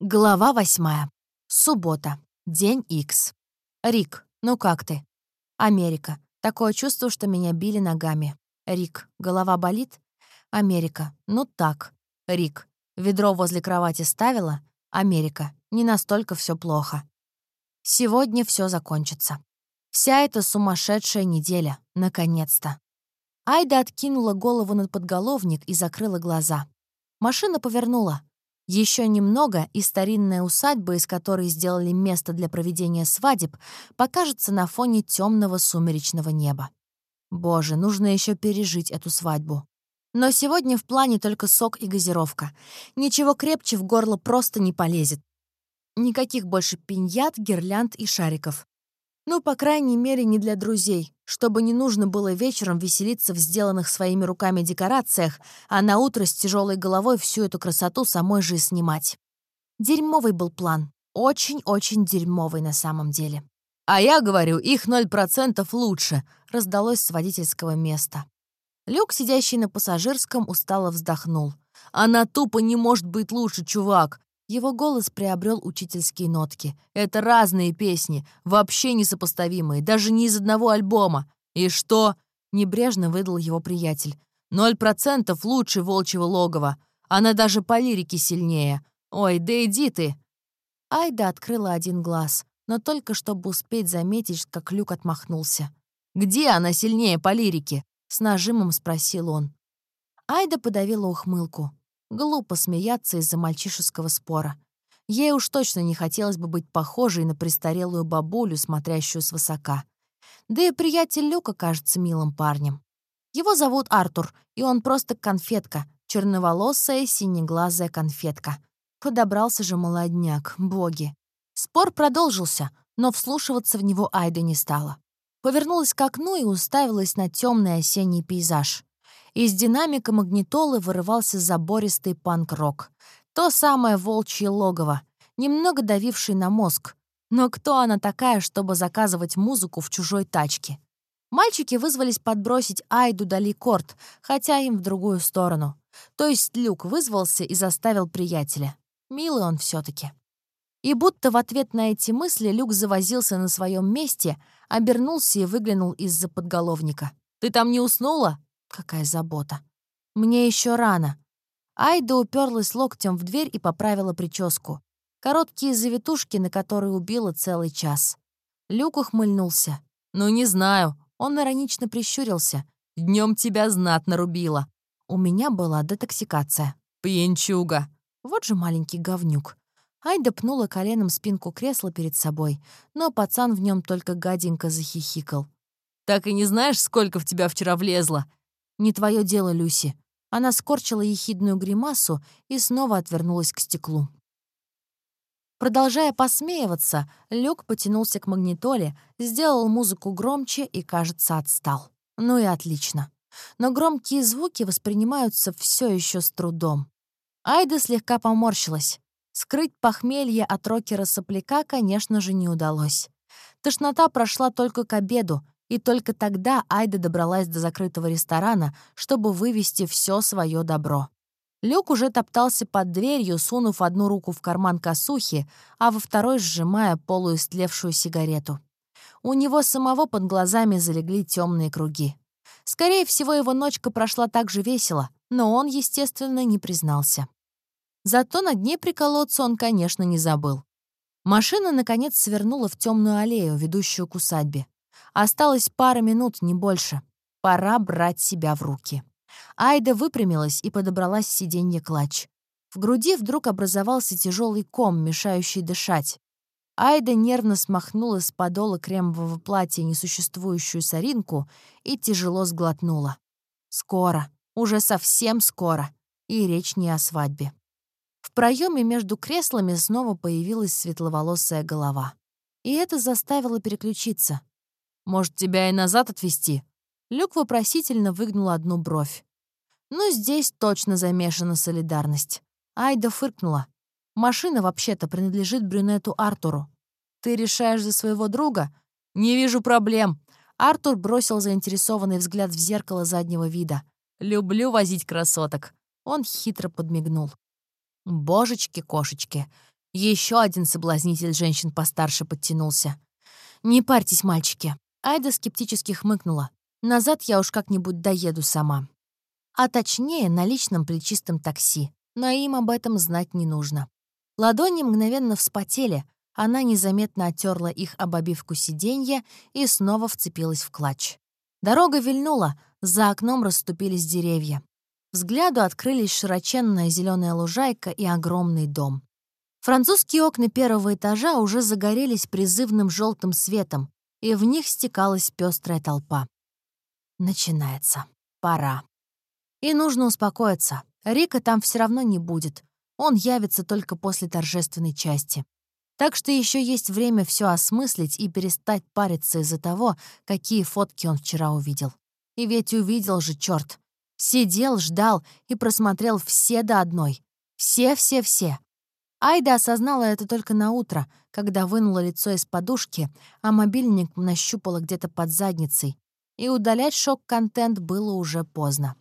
Глава восьмая. Суббота. День Икс. Рик, ну как ты? Америка. Такое чувство, что меня били ногами. Рик, голова болит? Америка. Ну так. Рик, ведро возле кровати ставила? Америка. Не настолько все плохо. Сегодня все закончится. Вся эта сумасшедшая неделя. Наконец-то. Айда откинула голову над подголовник и закрыла глаза. Машина повернула. Еще немного, и старинная усадьба, из которой сделали место для проведения свадеб, покажется на фоне темного сумеречного неба. Боже, нужно еще пережить эту свадьбу. Но сегодня в плане только сок и газировка. Ничего крепче в горло просто не полезет. Никаких больше пиньят, гирлянд и шариков. Ну, по крайней мере, не для друзей, чтобы не нужно было вечером веселиться в сделанных своими руками декорациях, а на утро с тяжелой головой всю эту красоту самой же и снимать. Дерьмовый был план. Очень-очень дерьмовый на самом деле. «А я говорю, их 0% лучше», — раздалось с водительского места. Люк, сидящий на пассажирском, устало вздохнул. «Она тупо не может быть лучше, чувак. Его голос приобрел учительские нотки. «Это разные песни, вообще несопоставимые, даже не из одного альбома. И что?» — небрежно выдал его приятель. «Ноль процентов лучше волчьего логова. Она даже по лирике сильнее. Ой, да иди ты!» Айда открыла один глаз, но только чтобы успеть заметить, как Люк отмахнулся. «Где она сильнее по лирике?» — с нажимом спросил он. Айда подавила ухмылку. Глупо смеяться из-за мальчишеского спора. Ей уж точно не хотелось бы быть похожей на престарелую бабулю, смотрящую свысока. Да и приятель Люка кажется милым парнем. Его зовут Артур, и он просто конфетка, черноволосая, синеглазая конфетка. Подобрался же молодняк, боги. Спор продолжился, но вслушиваться в него Айда не стала. Повернулась к окну и уставилась на темный осенний пейзаж. Из динамика магнитолы вырывался забористый панк-рок. То самое волчье логово, немного давивший на мозг. Но кто она такая, чтобы заказывать музыку в чужой тачке? Мальчики вызвались подбросить Айду Дали Корт, хотя им в другую сторону. То есть Люк вызвался и заставил приятеля. Милый он все таки И будто в ответ на эти мысли Люк завозился на своем месте, обернулся и выглянул из-за подголовника. «Ты там не уснула?» Какая забота. Мне еще рано. Айда уперлась локтем в дверь и поправила прическу. Короткие завитушки, на которые убила целый час. Люк ухмыльнулся. «Ну, не знаю». Он иронично прищурился. Днем тебя знатно рубило. У меня была детоксикация. Пьянчуга. Вот же маленький говнюк. Айда пнула коленом спинку кресла перед собой, но пацан в нем только гаденько захихикал. «Так и не знаешь, сколько в тебя вчера влезло?» «Не твое дело, Люси». Она скорчила ехидную гримасу и снова отвернулась к стеклу. Продолжая посмеиваться, Люк потянулся к магнитоле, сделал музыку громче и, кажется, отстал. Ну и отлично. Но громкие звуки воспринимаются все еще с трудом. Айда слегка поморщилась. Скрыть похмелье от рокера-сопляка, конечно же, не удалось. Тошнота прошла только к обеду, и только тогда Айда добралась до закрытого ресторана, чтобы вывести все свое добро. Люк уже топтался под дверью, сунув одну руку в карман косухи, а во второй сжимая полуистлевшую сигарету. У него самого под глазами залегли темные круги. Скорее всего, его ночка прошла так же весело, но он, естественно, не признался. Зато на дне приколоться он, конечно, не забыл. Машина, наконец, свернула в темную аллею, ведущую к усадьбе. Осталось пара минут, не больше. Пора брать себя в руки. Айда выпрямилась и подобралась с сиденья клатч. В груди вдруг образовался тяжелый ком, мешающий дышать. Айда нервно смахнула с подола кремового платья несуществующую соринку и тяжело сглотнула. Скоро, уже совсем скоро. И речь не о свадьбе. В проеме между креслами снова появилась светловолосая голова. И это заставило переключиться. Может, тебя и назад отвезти?» Люк вопросительно выгнул одну бровь. «Ну, здесь точно замешана солидарность». Айда фыркнула. «Машина, вообще-то, принадлежит брюнету Артуру. Ты решаешь за своего друга? Не вижу проблем». Артур бросил заинтересованный взгляд в зеркало заднего вида. «Люблю возить красоток». Он хитро подмигнул. «Божечки-кошечки, Еще один соблазнитель женщин постарше подтянулся. «Не парьтесь, мальчики». Айда скептически хмыкнула. «Назад я уж как-нибудь доеду сама». А точнее, на личном плечистом такси. Но им об этом знать не нужно. Ладони мгновенно вспотели, она незаметно оттерла их об обивку сиденья и снова вцепилась в клатч. Дорога вильнула, за окном расступились деревья. Взгляду открылись широченная зеленая лужайка и огромный дом. Французские окна первого этажа уже загорелись призывным желтым светом, и в них стекалась пестрая толпа. Начинается. Пора. И нужно успокоиться. Рика там все равно не будет. Он явится только после торжественной части. Так что еще есть время все осмыслить и перестать париться из-за того, какие фотки он вчера увидел. И ведь увидел же, черт. Сидел, ждал и просмотрел все до одной. Все-все-все. Айда осознала это только на утро, когда вынула лицо из подушки, а мобильник нащупала где-то под задницей. И удалять шок-контент было уже поздно.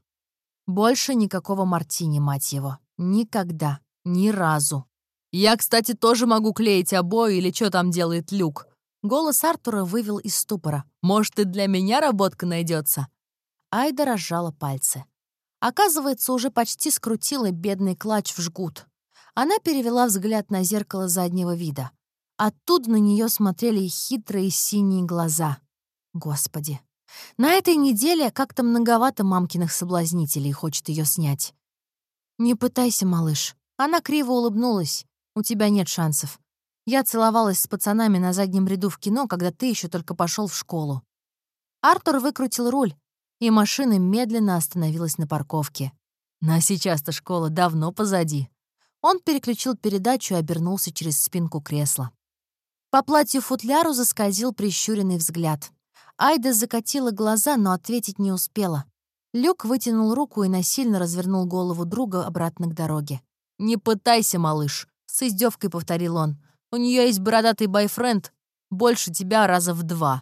Больше никакого мартини, мать его. Никогда. Ни разу. «Я, кстати, тоже могу клеить обои или что там делает Люк». Голос Артура вывел из ступора. «Может, и для меня работка найдется. Айда разжала пальцы. Оказывается, уже почти скрутила бедный клатч в жгут. Она перевела взгляд на зеркало заднего вида. Оттуда на нее смотрели хитрые синие глаза. Господи. На этой неделе как-то многовато мамкиных соблазнителей хочет ее снять. «Не пытайся, малыш». Она криво улыбнулась. У тебя нет шансов. Я целовалась с пацанами на заднем ряду в кино, когда ты еще только пошел в школу. Артур выкрутил руль, и машина медленно остановилась на парковке. На сейчас-то школа давно позади. Он переключил передачу и обернулся через спинку кресла. По платью-футляру заскользил прищуренный взгляд. Айда закатила глаза, но ответить не успела. Люк вытянул руку и насильно развернул голову друга обратно к дороге. «Не пытайся, малыш. С издевкой повторил он. «У нее есть бородатый бойфренд. Больше тебя раза в два».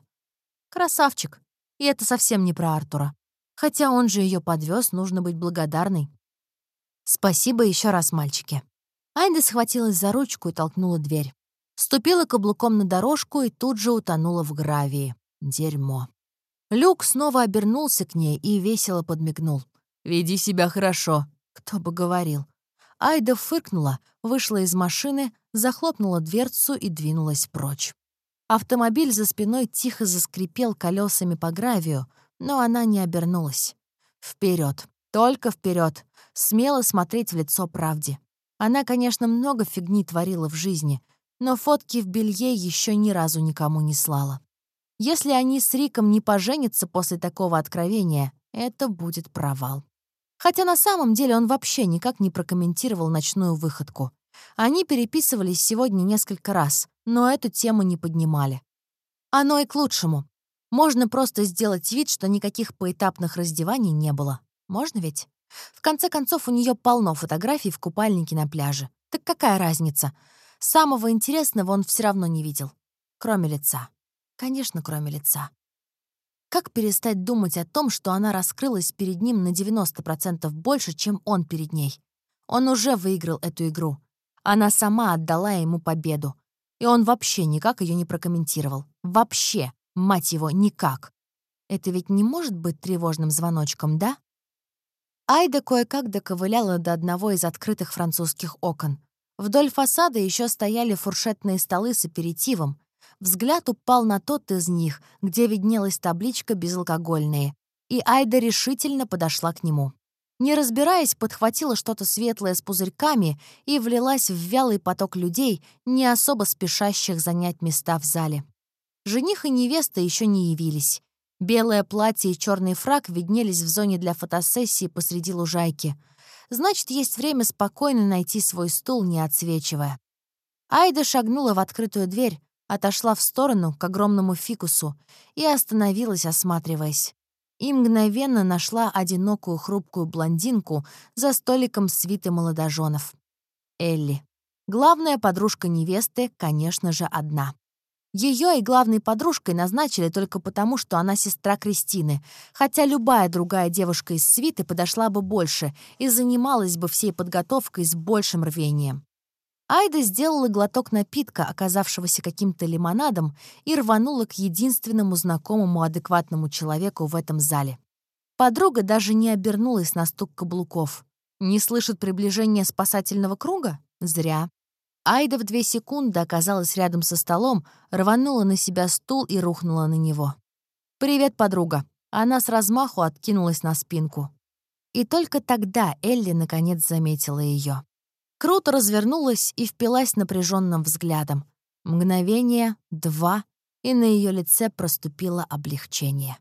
Красавчик. И это совсем не про Артура. Хотя он же ее подвез, нужно быть благодарной. Спасибо еще раз, мальчики. Айда схватилась за ручку и толкнула дверь. Ступила каблуком на дорожку и тут же утонула в гравии. Дерьмо. Люк снова обернулся к ней и весело подмигнул. «Веди себя хорошо», — кто бы говорил. Айда фыркнула, вышла из машины, захлопнула дверцу и двинулась прочь. Автомобиль за спиной тихо заскрипел колесами по гравию, но она не обернулась. Вперед, только вперед, смело смотреть в лицо правде. Она, конечно, много фигни творила в жизни, но фотки в белье еще ни разу никому не слала. Если они с Риком не поженятся после такого откровения, это будет провал. Хотя на самом деле он вообще никак не прокомментировал ночную выходку. Они переписывались сегодня несколько раз, но эту тему не поднимали. Оно и к лучшему. Можно просто сделать вид, что никаких поэтапных раздеваний не было. Можно ведь? В конце концов, у нее полно фотографий в купальнике на пляже. Так какая разница? Самого интересного он все равно не видел. Кроме лица. Конечно, кроме лица. Как перестать думать о том, что она раскрылась перед ним на 90% больше, чем он перед ней? Он уже выиграл эту игру. Она сама отдала ему победу. И он вообще никак ее не прокомментировал. Вообще, мать его, никак. Это ведь не может быть тревожным звоночком, да? Айда кое-как доковыляла до одного из открытых французских окон. Вдоль фасада еще стояли фуршетные столы с аперитивом, Взгляд упал на тот из них, где виднелась табличка «Безалкогольные», и Айда решительно подошла к нему. Не разбираясь, подхватила что-то светлое с пузырьками и влилась в вялый поток людей, не особо спешащих занять места в зале. Жених и невеста еще не явились. Белое платье и черный фраг виднелись в зоне для фотосессии посреди лужайки. Значит, есть время спокойно найти свой стул, не отсвечивая. Айда шагнула в открытую дверь, отошла в сторону к огромному фикусу и остановилась, осматриваясь. И мгновенно нашла одинокую хрупкую блондинку за столиком свиты молодоженов. Элли. Главная подружка невесты, конечно же, одна. Ее и главной подружкой назначили только потому, что она сестра Кристины, хотя любая другая девушка из свиты подошла бы больше и занималась бы всей подготовкой с большим рвением. Айда сделала глоток напитка, оказавшегося каким-то лимонадом, и рванула к единственному знакомому адекватному человеку в этом зале. Подруга даже не обернулась на стук каблуков. Не слышит приближения спасательного круга? Зря. Айда в две секунды оказалась рядом со столом, рванула на себя стул и рухнула на него. «Привет, подруга». Она с размаху откинулась на спинку. И только тогда Элли наконец заметила ее. Круто развернулась и впилась напряженным взглядом. Мгновение, два, и на ее лице проступило облегчение.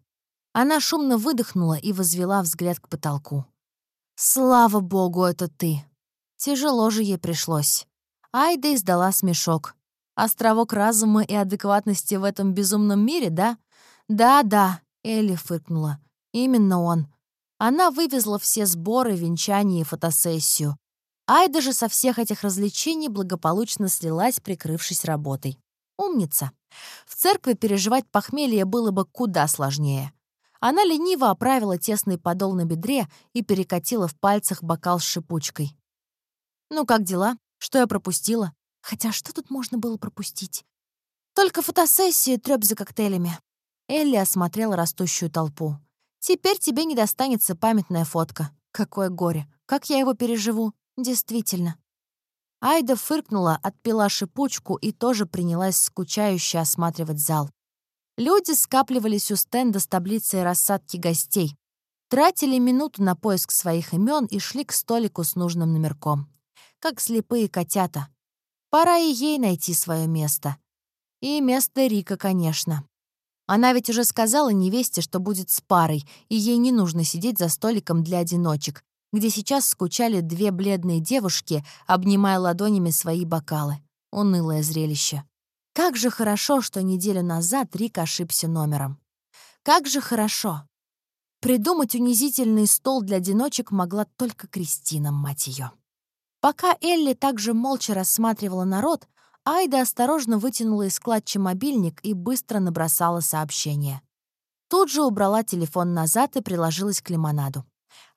Она шумно выдохнула и возвела взгляд к потолку. «Слава богу, это ты!» Тяжело же ей пришлось. Айда издала смешок. «Островок разума и адекватности в этом безумном мире, да?» «Да-да», — Элли фыркнула. «Именно он. Она вывезла все сборы, венчание и фотосессию. Айда же со всех этих развлечений благополучно слилась, прикрывшись работой. Умница. В церкви переживать похмелье было бы куда сложнее. Она лениво оправила тесный подол на бедре и перекатила в пальцах бокал с шипучкой. «Ну, как дела? Что я пропустила? Хотя что тут можно было пропустить? Только фотосессию трёп за коктейлями». Элли осмотрела растущую толпу. Теперь тебе не достанется памятная фотка. Какое горе. Как я его переживу? Действительно. Айда фыркнула, отпила шипучку и тоже принялась скучающе осматривать зал. Люди скапливались у стенда с таблицей рассадки гостей. Тратили минуту на поиск своих имен и шли к столику с нужным номерком. Как слепые котята. Пора и ей найти свое место. И место Рика, конечно. Она ведь уже сказала невесте, что будет с парой, и ей не нужно сидеть за столиком для одиночек, где сейчас скучали две бледные девушки, обнимая ладонями свои бокалы. Унылое зрелище. Как же хорошо, что неделю назад Рик ошибся номером. Как же хорошо. Придумать унизительный стол для одиночек могла только Кристина, мать ее. Пока Элли также молча рассматривала народ, Айда осторожно вытянула из складча мобильник и быстро набросала сообщение. Тут же убрала телефон назад и приложилась к лимонаду.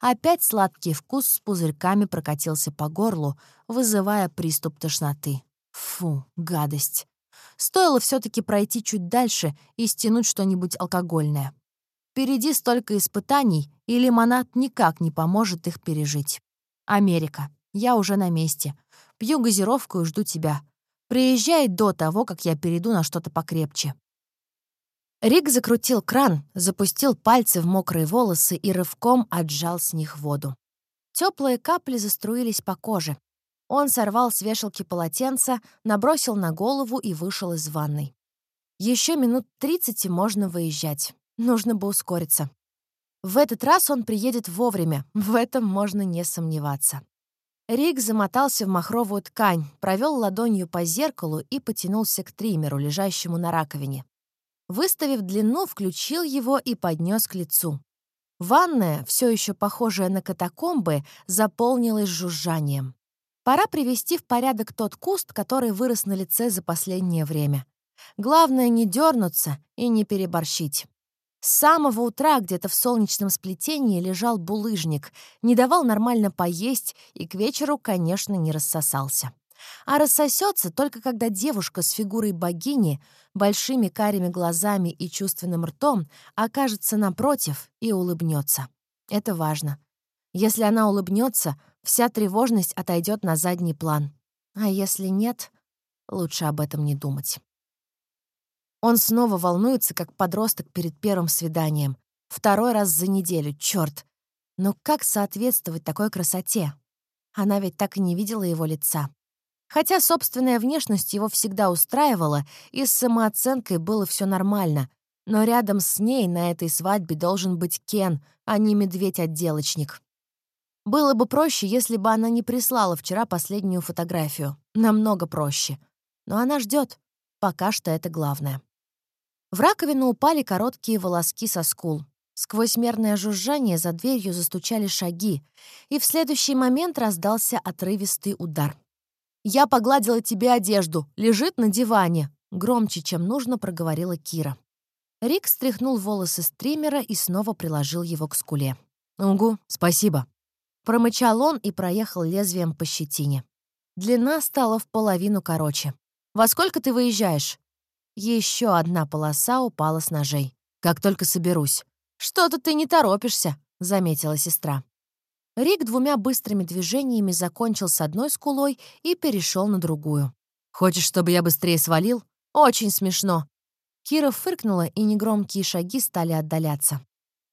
Опять сладкий вкус с пузырьками прокатился по горлу, вызывая приступ тошноты. Фу, гадость. Стоило все таки пройти чуть дальше и стянуть что-нибудь алкогольное. Впереди столько испытаний, и лимонад никак не поможет их пережить. Америка. Я уже на месте. Пью газировку и жду тебя. Приезжай до того, как я перейду на что-то покрепче». Рик закрутил кран, запустил пальцы в мокрые волосы и рывком отжал с них воду. Теплые капли заструились по коже. Он сорвал с вешалки полотенца, набросил на голову и вышел из ванной. Еще минут тридцать и можно выезжать. Нужно бы ускориться. В этот раз он приедет вовремя, в этом можно не сомневаться. Рик замотался в махровую ткань, провел ладонью по зеркалу и потянулся к триммеру, лежащему на раковине. Выставив длину, включил его и поднес к лицу. Ванная, все еще похожая на катакомбы, заполнилась жужжанием. Пора привести в порядок тот куст, который вырос на лице за последнее время. Главное не дернуться и не переборщить. С самого утра где-то в солнечном сплетении лежал булыжник, не давал нормально поесть и к вечеру, конечно, не рассосался. А рассосется только когда девушка с фигурой богини, большими карими глазами и чувственным ртом окажется напротив и улыбнется. Это важно. Если она улыбнется, вся тревожность отойдет на задний план. А если нет, лучше об этом не думать. Он снова волнуется, как подросток перед первым свиданием. Второй раз за неделю, чёрт. Но как соответствовать такой красоте? Она ведь так и не видела его лица. Хотя собственная внешность его всегда устраивала, и с самооценкой было все нормально. Но рядом с ней на этой свадьбе должен быть Кен, а не медведь-отделочник. Было бы проще, если бы она не прислала вчера последнюю фотографию. Намного проще. Но она ждет. Пока что это главное. В раковину упали короткие волоски со скул. Сквозь мерное жужжание за дверью застучали шаги, и в следующий момент раздался отрывистый удар. «Я погладила тебе одежду. Лежит на диване», — громче, чем нужно, проговорила Кира. Рик стряхнул волосы с триммера и снова приложил его к скуле. «Угу, спасибо». Промычал он и проехал лезвием по щетине. Длина стала в половину короче. «Во сколько ты выезжаешь?» Еще одна полоса упала с ножей. «Как только соберусь». «Что-то ты не торопишься», — заметила сестра. Рик двумя быстрыми движениями закончил с одной скулой и перешел на другую. «Хочешь, чтобы я быстрее свалил? Очень смешно!» Кира фыркнула, и негромкие шаги стали отдаляться.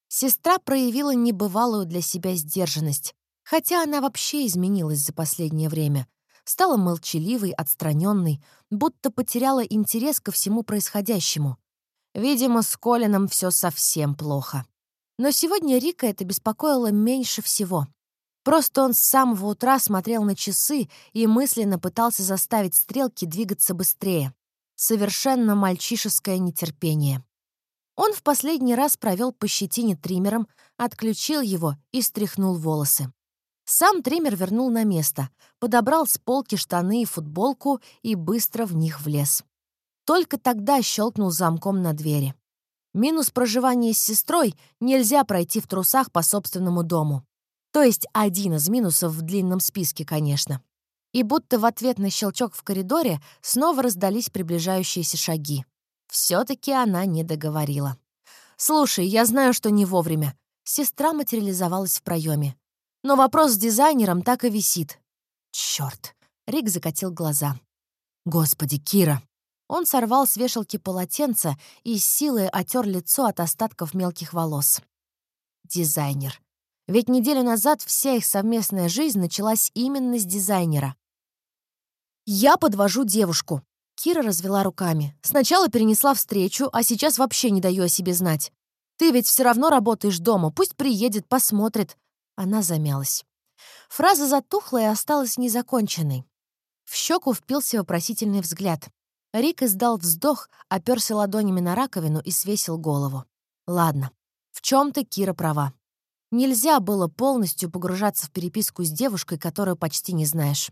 Сестра проявила небывалую для себя сдержанность, хотя она вообще изменилась за последнее время. Стала молчаливой, отстраненной, будто потеряла интерес ко всему происходящему. Видимо, с Колином все совсем плохо. Но сегодня Рика это беспокоило меньше всего. Просто он с самого утра смотрел на часы и мысленно пытался заставить стрелки двигаться быстрее. Совершенно мальчишеское нетерпение. Он в последний раз провел по щетине триммером, отключил его и стряхнул волосы. Сам триммер вернул на место, подобрал с полки штаны и футболку и быстро в них влез. Только тогда щелкнул замком на двери. Минус проживания с сестрой — нельзя пройти в трусах по собственному дому. То есть один из минусов в длинном списке, конечно. И будто в ответ на щелчок в коридоре снова раздались приближающиеся шаги. все таки она не договорила. «Слушай, я знаю, что не вовремя». Сестра материализовалась в проеме. Но вопрос с дизайнером так и висит. Черт! Рик закатил глаза. «Господи, Кира!» Он сорвал с вешалки полотенце и с силой отер лицо от остатков мелких волос. Дизайнер. Ведь неделю назад вся их совместная жизнь началась именно с дизайнера. «Я подвожу девушку», — Кира развела руками. «Сначала перенесла встречу, а сейчас вообще не даю о себе знать. Ты ведь все равно работаешь дома, пусть приедет, посмотрит». Она замялась. Фраза затухла и осталась незаконченной. В щеку впился вопросительный взгляд. Рик издал вздох, оперся ладонями на раковину и свесил голову. Ладно, в чем то Кира права. Нельзя было полностью погружаться в переписку с девушкой, которую почти не знаешь.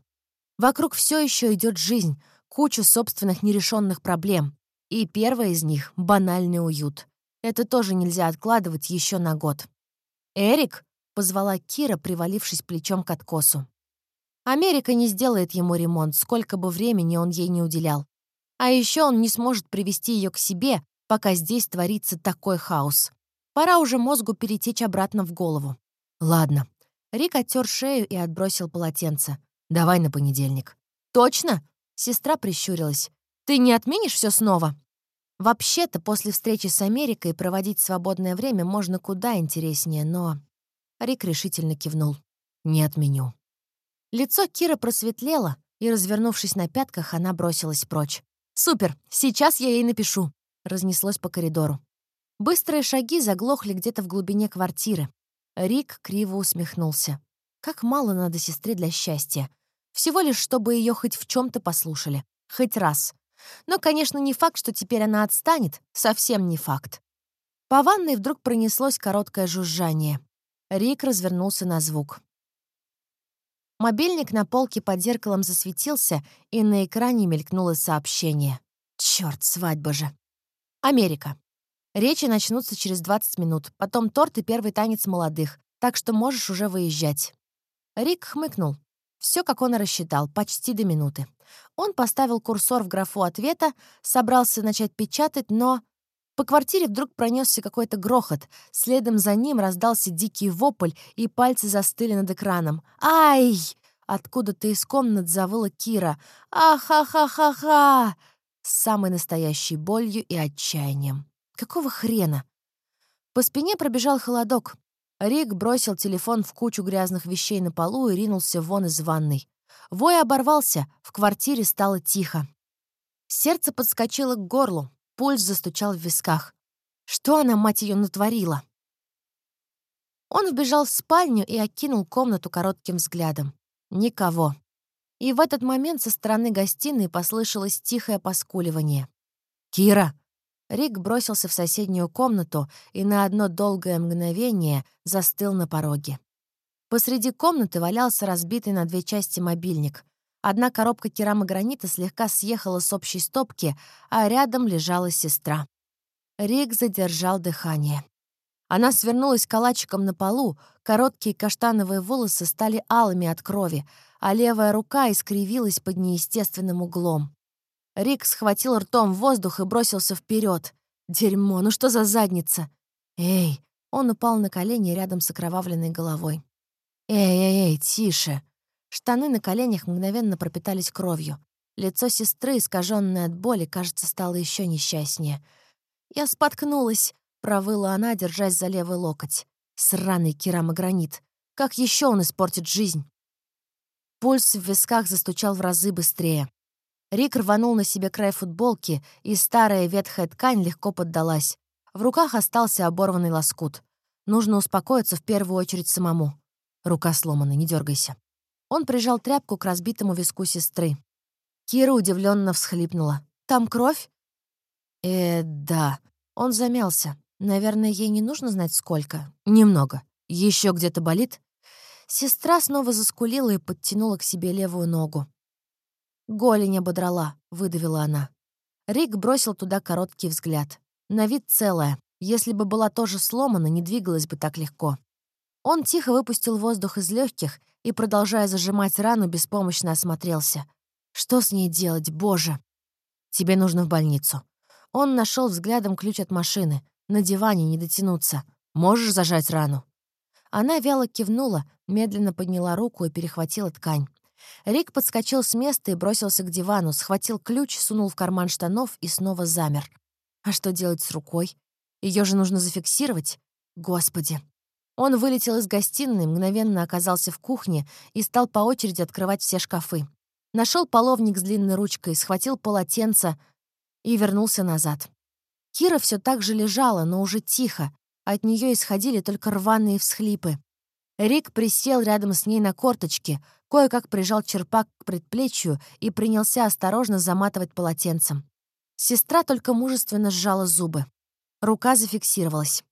Вокруг все еще идет жизнь, куча собственных нерешенных проблем. И первая из них — банальный уют. Это тоже нельзя откладывать еще на год. «Эрик?» — позвала Кира, привалившись плечом к откосу. Америка не сделает ему ремонт, сколько бы времени он ей не уделял. А еще он не сможет привести ее к себе, пока здесь творится такой хаос. Пора уже мозгу перетечь обратно в голову. Ладно. Рик оттер шею и отбросил полотенце. Давай на понедельник. Точно? Сестра прищурилась. Ты не отменишь все снова? Вообще-то, после встречи с Америкой проводить свободное время можно куда интереснее, но... Рик решительно кивнул. «Не отменю». Лицо Кира просветлело, и, развернувшись на пятках, она бросилась прочь. «Супер! Сейчас я ей напишу!» Разнеслось по коридору. Быстрые шаги заглохли где-то в глубине квартиры. Рик криво усмехнулся. Как мало надо сестре для счастья. Всего лишь, чтобы ее хоть в чем то послушали. Хоть раз. Но, конечно, не факт, что теперь она отстанет. Совсем не факт. По ванной вдруг пронеслось короткое жужжание. Рик развернулся на звук. Мобильник на полке под зеркалом засветился, и на экране мелькнуло сообщение. Черт, свадьба же. Америка. Речи начнутся через 20 минут, потом торт и первый танец молодых, так что можешь уже выезжать. Рик хмыкнул. Все, как он и рассчитал, почти до минуты. Он поставил курсор в графу ответа, собрался начать печатать, но... По квартире вдруг пронесся какой-то грохот. Следом за ним раздался дикий вопль, и пальцы застыли над экраном. «Ай!» Откуда-то из комнат завыла Кира. «Ахахахаха!» С самой настоящей болью и отчаянием. «Какого хрена?» По спине пробежал холодок. Рик бросил телефон в кучу грязных вещей на полу и ринулся вон из ванной. Вой оборвался, в квартире стало тихо. Сердце подскочило к горлу. Пульс застучал в висках. Что она, мать ее, натворила? Он вбежал в спальню и окинул комнату коротким взглядом. Никого. И в этот момент со стороны гостиной послышалось тихое поскуливание. «Кира!» Рик бросился в соседнюю комнату и на одно долгое мгновение застыл на пороге. Посреди комнаты валялся разбитый на две части мобильник. Одна коробка керамогранита слегка съехала с общей стопки, а рядом лежала сестра. Рик задержал дыхание. Она свернулась калачиком на полу, короткие каштановые волосы стали алыми от крови, а левая рука искривилась под неестественным углом. Рик схватил ртом воздух и бросился вперед. Дерьмо, ну что за задница? Эй! Он упал на колени рядом с окровавленной головой. Эй-эй-эй, тише! Штаны на коленях мгновенно пропитались кровью. Лицо сестры, искаженное от боли, кажется, стало еще несчастнее. «Я споткнулась!» — провыла она, держась за левый локоть. «Сраный керамогранит! Как еще он испортит жизнь?» Пульс в висках застучал в разы быстрее. Рик рванул на себе край футболки, и старая ветхая ткань легко поддалась. В руках остался оборванный лоскут. Нужно успокоиться в первую очередь самому. Рука сломана, не дергайся. Он прижал тряпку к разбитому виску сестры. Кира удивленно всхлипнула. «Там кровь?» «Э, да». Он замялся. Наверное, ей не нужно знать, сколько. Немного. Еще где-то болит? Сестра снова заскулила и подтянула к себе левую ногу. «Голень ободрала», — выдавила она. Рик бросил туда короткий взгляд. На вид целая. Если бы была тоже сломана, не двигалась бы так легко. Он тихо выпустил воздух из легких и, продолжая зажимать рану, беспомощно осмотрелся. Что с ней делать, боже? Тебе нужно в больницу. Он нашел взглядом ключ от машины. На диване не дотянуться. Можешь зажать рану? Она вяло кивнула, медленно подняла руку и перехватила ткань. Рик подскочил с места и бросился к дивану, схватил ключ, сунул в карман штанов и снова замер. А что делать с рукой? Ее же нужно зафиксировать. Господи. Он вылетел из гостиной, мгновенно оказался в кухне и стал по очереди открывать все шкафы. Нашел половник с длинной ручкой, схватил полотенце и вернулся назад. Кира все так же лежала, но уже тихо. От нее исходили только рваные всхлипы. Рик присел рядом с ней на корточки, кое-как прижал черпак к предплечью и принялся осторожно заматывать полотенцем. Сестра только мужественно сжала зубы. Рука зафиксировалась.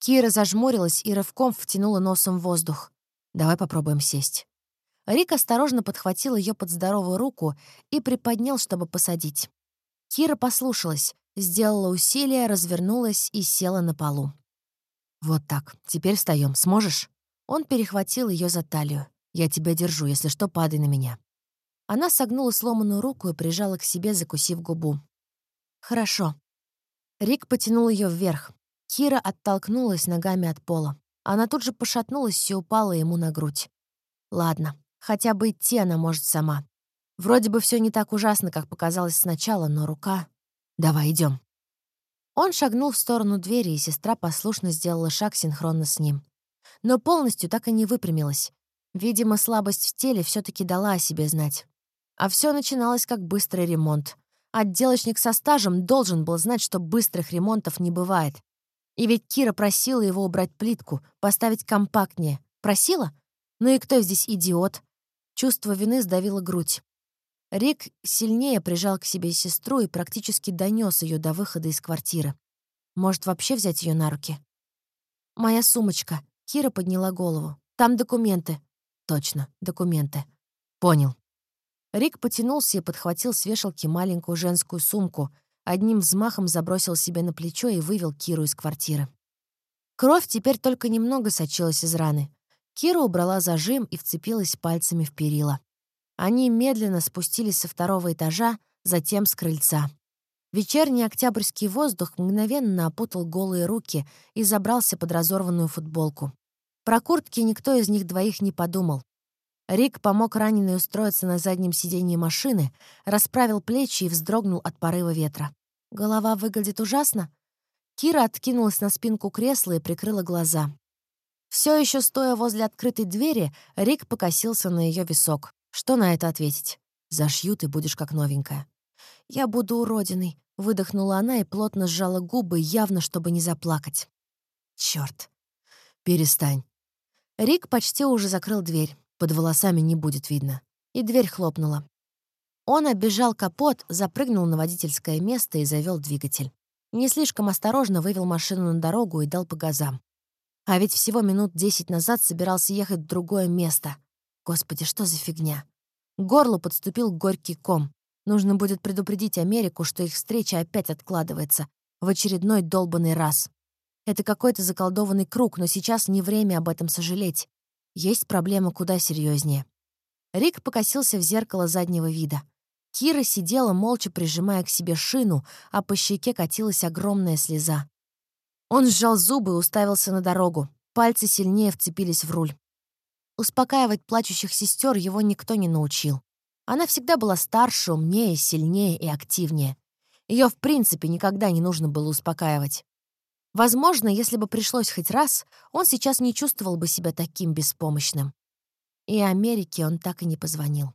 Кира зажмурилась и рывком втянула носом воздух. «Давай попробуем сесть». Рик осторожно подхватил ее под здоровую руку и приподнял, чтобы посадить. Кира послушалась, сделала усилие, развернулась и села на полу. «Вот так. Теперь встаем. Сможешь?» Он перехватил ее за талию. Я тебя держу, если что, падай на меня». Она согнула сломанную руку и прижала к себе, закусив губу. «Хорошо». Рик потянул ее вверх. Кира оттолкнулась ногами от пола. Она тут же пошатнулась и упала ему на грудь. Ладно, хотя бы идти она может сама. Вроде бы все не так ужасно, как показалось сначала, но рука... Давай, идем. Он шагнул в сторону двери, и сестра послушно сделала шаг синхронно с ним. Но полностью так и не выпрямилась. Видимо, слабость в теле все таки дала о себе знать. А все начиналось как быстрый ремонт. Отделочник со стажем должен был знать, что быстрых ремонтов не бывает. И ведь Кира просила его убрать плитку, поставить компактнее. Просила? Ну и кто здесь идиот? Чувство вины сдавило грудь. Рик сильнее прижал к себе сестру и практически донес ее до выхода из квартиры. Может, вообще взять ее на руки? «Моя сумочка». Кира подняла голову. «Там документы. Точно, документы. Понял. Рик потянулся и подхватил с вешалки маленькую женскую сумку, одним взмахом забросил себе на плечо и вывел Киру из квартиры. Кровь теперь только немного сочилась из раны. Кира убрала зажим и вцепилась пальцами в перила. Они медленно спустились со второго этажа, затем с крыльца. Вечерний октябрьский воздух мгновенно опутал голые руки и забрался под разорванную футболку. Про куртки никто из них двоих не подумал. Рик помог раненой устроиться на заднем сиденье машины, расправил плечи и вздрогнул от порыва ветра. Голова выглядит ужасно. Кира откинулась на спинку кресла и прикрыла глаза. Все еще стоя возле открытой двери, Рик покосился на ее висок. Что на это ответить? Зашьют, и будешь как новенькая. «Я буду уродиной», — выдохнула она и плотно сжала губы, явно чтобы не заплакать. Черт! Перестань. Рик почти уже закрыл дверь. Под волосами не будет видно. И дверь хлопнула. Он оббежал капот, запрыгнул на водительское место и завел двигатель. Не слишком осторожно вывел машину на дорогу и дал по газам. А ведь всего минут десять назад собирался ехать в другое место. Господи, что за фигня? К горлу подступил горький ком. Нужно будет предупредить Америку, что их встреча опять откладывается. В очередной долбанный раз. Это какой-то заколдованный круг, но сейчас не время об этом сожалеть. Есть проблема куда серьезнее. Рик покосился в зеркало заднего вида. Кира сидела, молча прижимая к себе шину, а по щеке катилась огромная слеза. Он сжал зубы и уставился на дорогу. Пальцы сильнее вцепились в руль. Успокаивать плачущих сестер его никто не научил. Она всегда была старше, умнее, сильнее и активнее. Ее в принципе никогда не нужно было успокаивать. Возможно, если бы пришлось хоть раз, он сейчас не чувствовал бы себя таким беспомощным. И Америке он так и не позвонил.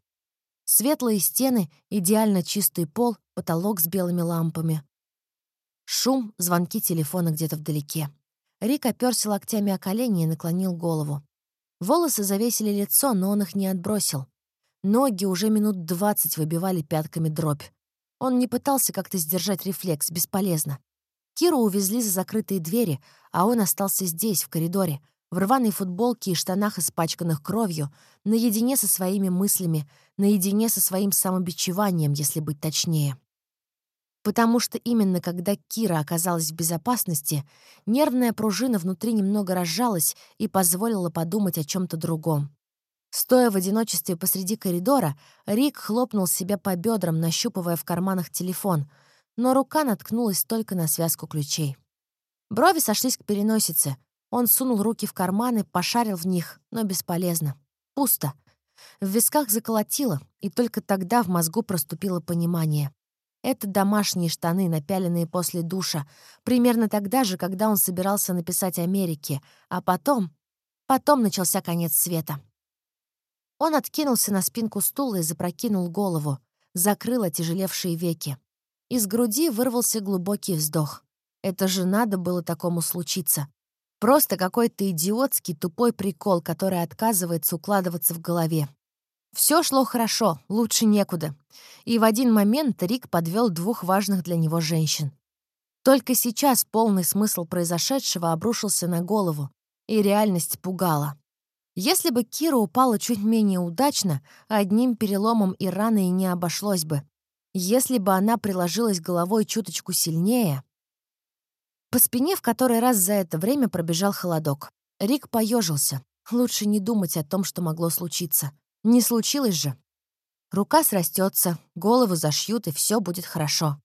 Светлые стены, идеально чистый пол, потолок с белыми лампами. Шум, звонки телефона где-то вдалеке. Рик оперся локтями о колени и наклонил голову. Волосы завесили лицо, но он их не отбросил. Ноги уже минут двадцать выбивали пятками дробь. Он не пытался как-то сдержать рефлекс, бесполезно. Киру увезли за закрытые двери, а он остался здесь, в коридоре, в рваной футболке и штанах, испачканных кровью, наедине со своими мыслями, наедине со своим самобичеванием, если быть точнее. Потому что именно когда Кира оказалась в безопасности, нервная пружина внутри немного разжалась и позволила подумать о чем то другом. Стоя в одиночестве посреди коридора, Рик хлопнул себя по бедрам, нащупывая в карманах телефон — но рука наткнулась только на связку ключей. Брови сошлись к переносице. Он сунул руки в карманы, пошарил в них, но бесполезно. Пусто. В висках заколотило, и только тогда в мозгу проступило понимание. Это домашние штаны, напяленные после душа, примерно тогда же, когда он собирался написать Америке, а потом... Потом начался конец света. Он откинулся на спинку стула и запрокинул голову, закрыл отяжелевшие веки. Из груди вырвался глубокий вздох. Это же надо было такому случиться. Просто какой-то идиотский тупой прикол, который отказывается укладываться в голове. Все шло хорошо, лучше некуда. И в один момент Рик подвел двух важных для него женщин. Только сейчас полный смысл произошедшего обрушился на голову, и реальность пугала. Если бы Кира упала чуть менее удачно, одним переломом и раной не обошлось бы. Если бы она приложилась головой чуточку сильнее... По спине в который раз за это время пробежал холодок. Рик поежился. Лучше не думать о том, что могло случиться. Не случилось же. Рука срастется, голову зашьют, и все будет хорошо.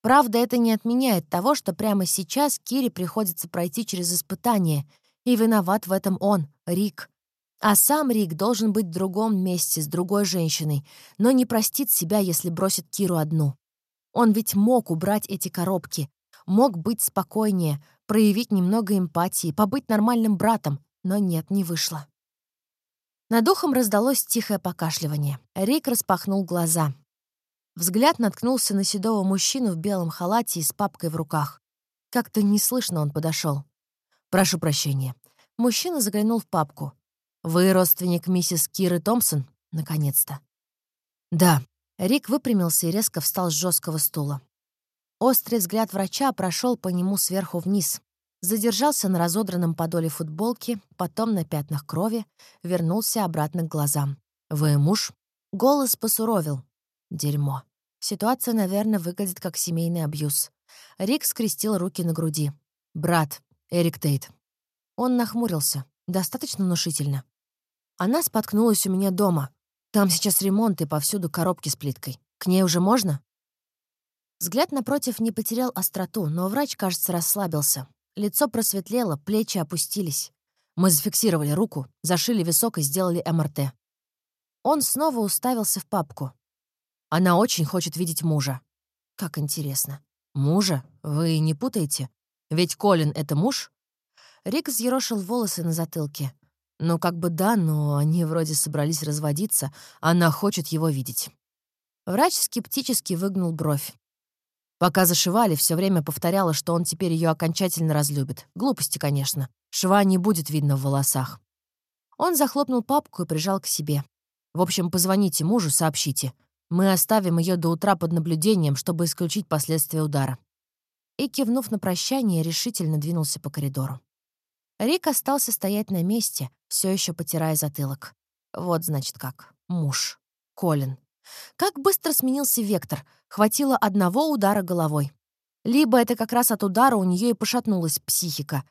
Правда, это не отменяет того, что прямо сейчас Кире приходится пройти через испытание, и виноват в этом он, Рик. А сам Рик должен быть в другом месте, с другой женщиной, но не простит себя, если бросит Киру одну. Он ведь мог убрать эти коробки, мог быть спокойнее, проявить немного эмпатии, побыть нормальным братом, но нет, не вышло. Над ухом раздалось тихое покашливание. Рик распахнул глаза. Взгляд наткнулся на седого мужчину в белом халате и с папкой в руках. Как-то неслышно он подошел. «Прошу прощения». Мужчина заглянул в папку. «Вы родственник миссис Киры Томпсон?» Наконец-то. «Да». Рик выпрямился и резко встал с жесткого стула. Острый взгляд врача прошел по нему сверху вниз. Задержался на разодранном подоле футболки, потом на пятнах крови, вернулся обратно к глазам. «Вы муж?» Голос посуровил. Дерьмо. Ситуация, наверное, выглядит как семейный абьюз. Рик скрестил руки на груди. «Брат, Эрик Тейт». Он нахмурился. Достаточно внушительно. Она споткнулась у меня дома. Там сейчас ремонт и повсюду коробки с плиткой. К ней уже можно? Взгляд напротив не потерял остроту, но врач, кажется, расслабился. Лицо просветлело, плечи опустились. Мы зафиксировали руку, зашили висок и сделали МРТ. Он снова уставился в папку. Она очень хочет видеть мужа. Как интересно. Мужа? Вы не путаете? Ведь Колин — это муж? Рик взъерошил волосы на затылке. Ну, как бы да, но они вроде собрались разводиться. Она хочет его видеть. Врач скептически выгнул бровь. Пока зашивали, все время повторяла, что он теперь ее окончательно разлюбит. Глупости, конечно. Шва не будет видно в волосах. Он захлопнул папку и прижал к себе. В общем, позвоните мужу, сообщите. Мы оставим ее до утра под наблюдением, чтобы исключить последствия удара. И, кивнув на прощание, решительно двинулся по коридору. Рик остался стоять на месте, все еще потирая затылок. Вот, значит, как. Муж. Колин. Как быстро сменился вектор. Хватило одного удара головой. Либо это как раз от удара у нее и пошатнулась психика.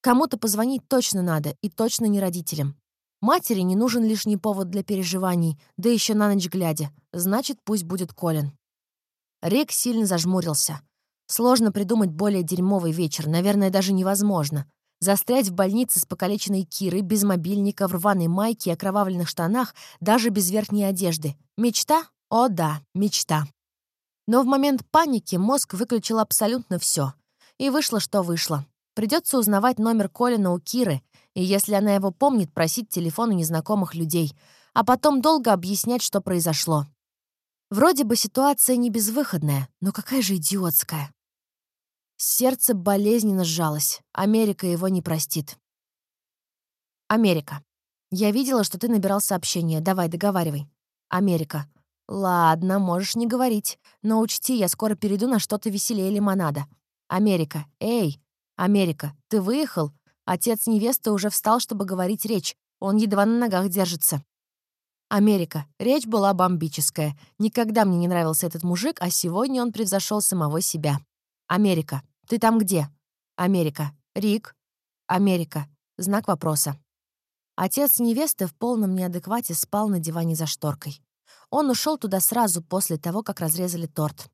Кому-то позвонить точно надо, и точно не родителям. Матери не нужен лишний повод для переживаний, да еще на ночь глядя. Значит, пусть будет Колин. Рик сильно зажмурился. Сложно придумать более дерьмовый вечер, наверное, даже невозможно. Застрять в больнице с покалеченной Кирой, без мобильника, в рваной майке и окровавленных штанах, даже без верхней одежды. Мечта? О да, мечта. Но в момент паники мозг выключил абсолютно все. И вышло, что вышло. Придется узнавать номер Колина у Киры, и если она его помнит, просить телефон у незнакомых людей, а потом долго объяснять, что произошло. Вроде бы ситуация не безвыходная, но какая же идиотская. Сердце болезненно сжалось. Америка его не простит. Америка. Я видела, что ты набирал сообщение. Давай, договаривай. Америка. Ладно, можешь не говорить. Но учти, я скоро перейду на что-то веселее лимонада. Америка. Эй, Америка, ты выехал? Отец невесты уже встал, чтобы говорить речь. Он едва на ногах держится. Америка. Речь была бомбическая. Никогда мне не нравился этот мужик, а сегодня он превзошел самого себя. Америка. Ты там где? Америка. Рик. Америка. Знак вопроса. Отец невесты в полном неадеквате спал на диване за шторкой. Он ушел туда сразу после того, как разрезали торт.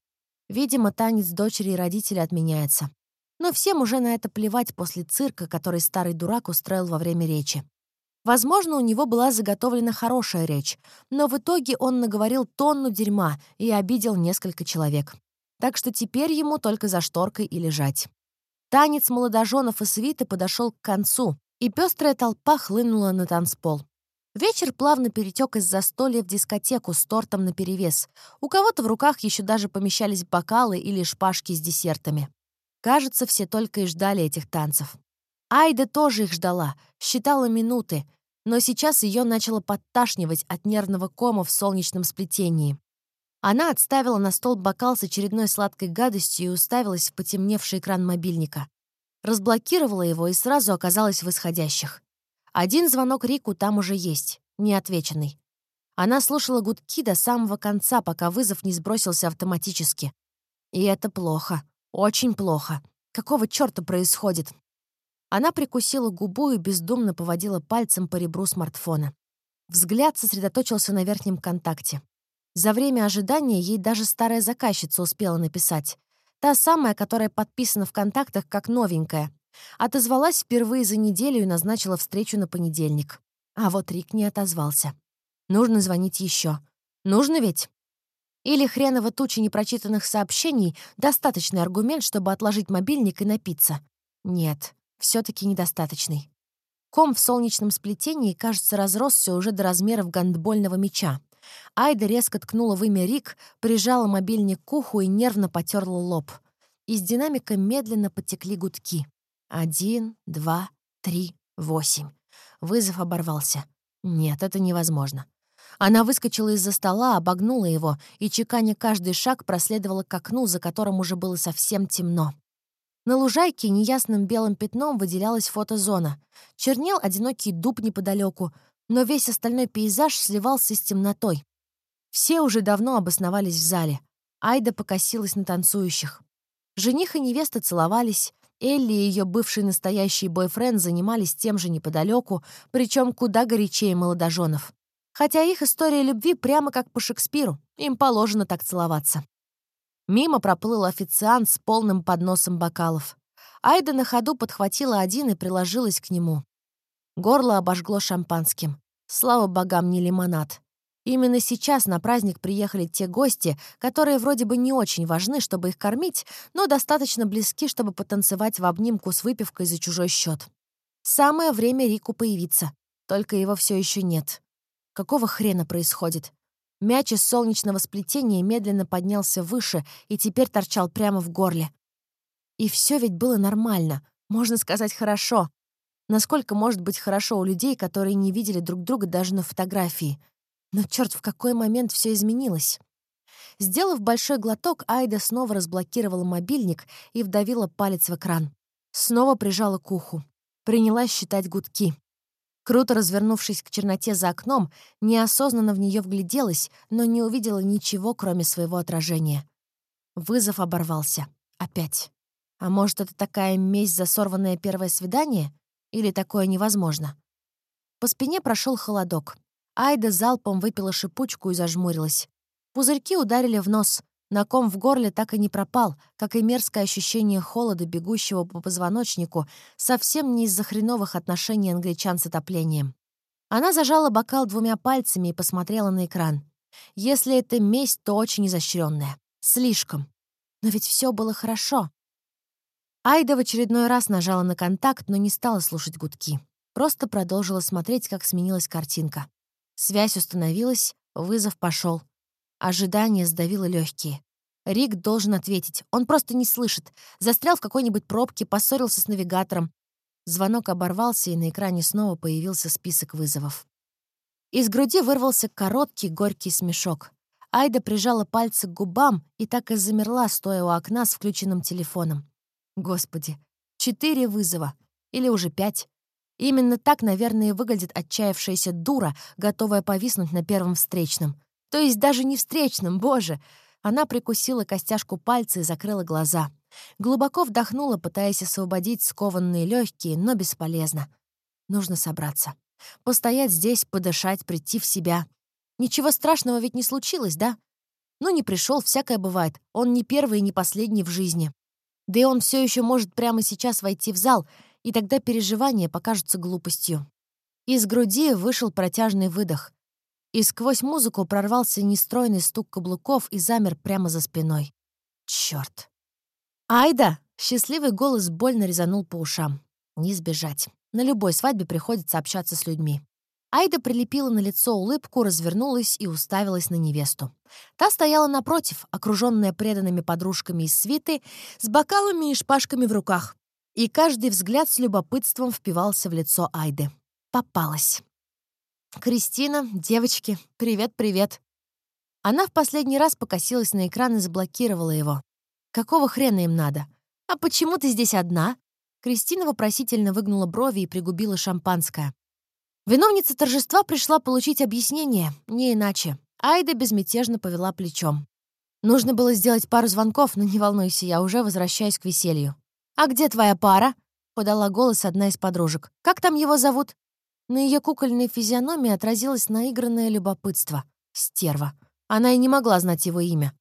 Видимо, танец дочери и родителей отменяется. Но всем уже на это плевать после цирка, который старый дурак устроил во время речи. Возможно, у него была заготовлена хорошая речь, но в итоге он наговорил тонну дерьма и обидел несколько человек. Так что теперь ему только за шторкой и лежать. Танец молодоженов и свиты подошел к концу, и пестрая толпа хлынула на танцпол. Вечер плавно перетек из застолья в дискотеку с тортом наперевес. У кого-то в руках еще даже помещались бокалы или шпажки с десертами. Кажется, все только и ждали этих танцев. Айда тоже их ждала, считала минуты, но сейчас ее начало подташнивать от нервного кома в солнечном сплетении. Она отставила на стол бокал с очередной сладкой гадостью и уставилась в потемневший экран мобильника. Разблокировала его и сразу оказалась в исходящих. Один звонок Рику там уже есть, неотвеченный. Она слушала гудки до самого конца, пока вызов не сбросился автоматически. И это плохо. Очень плохо. Какого чёрта происходит? Она прикусила губу и бездумно поводила пальцем по ребру смартфона. Взгляд сосредоточился на верхнем контакте. За время ожидания ей даже старая заказчица успела написать. Та самая, которая подписана в контактах как новенькая. Отозвалась впервые за неделю и назначила встречу на понедельник. А вот Рик не отозвался. Нужно звонить еще. Нужно ведь? Или хреново тучи непрочитанных сообщений — достаточный аргумент, чтобы отложить мобильник и напиться? Нет, все таки недостаточный. Ком в солнечном сплетении, кажется, разросся уже до размеров гандбольного мяча. Айда резко ткнула в имя Рик, прижала мобильник к уху и нервно потерла лоб. Из динамика медленно потекли гудки. Один, два, три, восемь. Вызов оборвался. Нет, это невозможно. Она выскочила из-за стола, обогнула его и, чеканя каждый шаг, проследовала к окну, за которым уже было совсем темно. На лужайке неясным белым пятном выделялась фотозона. Чернел одинокий дуб неподалеку, но весь остальной пейзаж сливался с темнотой. Все уже давно обосновались в зале. Айда покосилась на танцующих. Жених и невеста целовались, Элли и ее бывший настоящий бойфренд занимались тем же неподалеку, причем куда горячее молодоженов. Хотя их история любви прямо как по Шекспиру, им положено так целоваться. Мимо проплыл официант с полным подносом бокалов. Айда на ходу подхватила один и приложилась к нему. Горло обожгло шампанским. Слава богам, не лимонад. Именно сейчас на праздник приехали те гости, которые вроде бы не очень важны, чтобы их кормить, но достаточно близки, чтобы потанцевать в обнимку с выпивкой за чужой счет. Самое время Рику появиться, только его все еще нет. Какого хрена происходит? Мяч из солнечного сплетения медленно поднялся выше и теперь торчал прямо в горле. И все ведь было нормально, можно сказать, хорошо. Насколько может быть хорошо у людей, которые не видели друг друга даже на фотографии? Но черт, в какой момент все изменилось? Сделав большой глоток, Айда снова разблокировала мобильник и вдавила палец в экран. Снова прижала к уху. Принялась считать гудки. Круто развернувшись к черноте за окном, неосознанно в нее вгляделась, но не увидела ничего, кроме своего отражения. Вызов оборвался. Опять. А может, это такая месть за сорванное первое свидание? Или такое невозможно? По спине прошел холодок. Айда залпом выпила шипучку и зажмурилась. Пузырьки ударили в нос. На ком в горле так и не пропал, как и мерзкое ощущение холода, бегущего по позвоночнику, совсем не из-за хреновых отношений англичан с отоплением. Она зажала бокал двумя пальцами и посмотрела на экран. Если это месть, то очень изощренная. Слишком. Но ведь все было хорошо. Айда в очередной раз нажала на контакт, но не стала слушать гудки. Просто продолжила смотреть, как сменилась картинка. Связь установилась, вызов пошел. Ожидание сдавило легкие. Рик должен ответить. Он просто не слышит. Застрял в какой-нибудь пробке, поссорился с навигатором. Звонок оборвался, и на экране снова появился список вызовов. Из груди вырвался короткий горький смешок. Айда прижала пальцы к губам и так и замерла, стоя у окна с включенным телефоном. Господи, четыре вызова. Или уже пять. Именно так, наверное, выглядит отчаявшаяся дура, готовая повиснуть на первом встречном. То есть даже не встречным, боже! Она прикусила костяшку пальца и закрыла глаза. Глубоко вдохнула, пытаясь освободить скованные легкие, но бесполезно. Нужно собраться. Постоять здесь, подышать, прийти в себя. Ничего страшного ведь не случилось, да? Ну, не пришел, всякое бывает. Он не первый и не последний в жизни. Да и он все еще может прямо сейчас войти в зал, и тогда переживания покажутся глупостью. Из груди вышел протяжный выдох и сквозь музыку прорвался нестройный стук каблуков и замер прямо за спиной. Чёрт! «Айда!» — счастливый голос больно резанул по ушам. Не сбежать. На любой свадьбе приходится общаться с людьми. Айда прилепила на лицо улыбку, развернулась и уставилась на невесту. Та стояла напротив, окруженная преданными подружками из свиты, с бокалами и шпажками в руках. И каждый взгляд с любопытством впивался в лицо Айды. Попалась. «Кристина, девочки, привет-привет». Она в последний раз покосилась на экран и заблокировала его. «Какого хрена им надо? А почему ты здесь одна?» Кристина вопросительно выгнула брови и пригубила шампанское. Виновница торжества пришла получить объяснение, не иначе. Айда безмятежно повела плечом. Нужно было сделать пару звонков, но не волнуйся, я уже возвращаюсь к веселью. «А где твоя пара?» — подала голос одна из подружек. «Как там его зовут?» На ее кукольной физиономии отразилось наигранное любопытство. Стерва. Она и не могла знать его имя.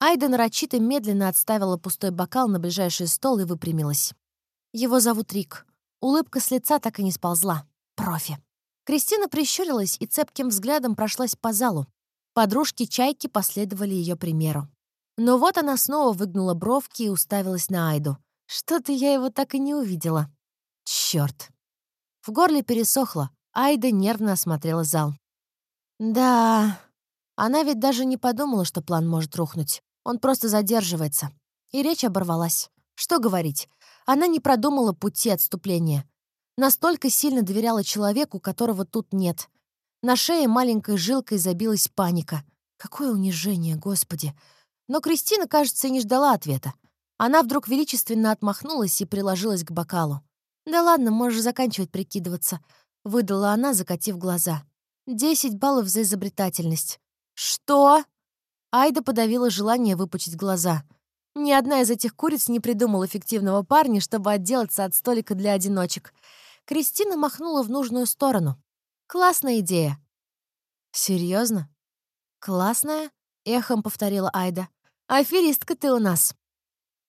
Айда нарочито медленно отставила пустой бокал на ближайший стол и выпрямилась. Его зовут Рик. Улыбка с лица так и не сползла. Профи. Кристина прищурилась и цепким взглядом прошлась по залу. Подружки-чайки последовали ее примеру. Но вот она снова выгнула бровки и уставилась на Айду. Что-то я его так и не увидела. Черт! В горле пересохло. Айда нервно осмотрела зал. Да, она ведь даже не подумала, что план может рухнуть. Он просто задерживается. И речь оборвалась. Что говорить? Она не продумала пути отступления. Настолько сильно доверяла человеку, которого тут нет. На шее маленькой жилкой забилась паника. Какое унижение, Господи! Но Кристина, кажется, и не ждала ответа. Она вдруг величественно отмахнулась и приложилась к бокалу. «Да ладно, можешь заканчивать прикидываться», — выдала она, закатив глаза. «Десять баллов за изобретательность». «Что?» Айда подавила желание выпучить глаза. Ни одна из этих куриц не придумала эффективного парня, чтобы отделаться от столика для одиночек. Кристина махнула в нужную сторону. «Классная идея». Серьезно? «Классная?» — эхом повторила Айда. «Аферистка ты у нас».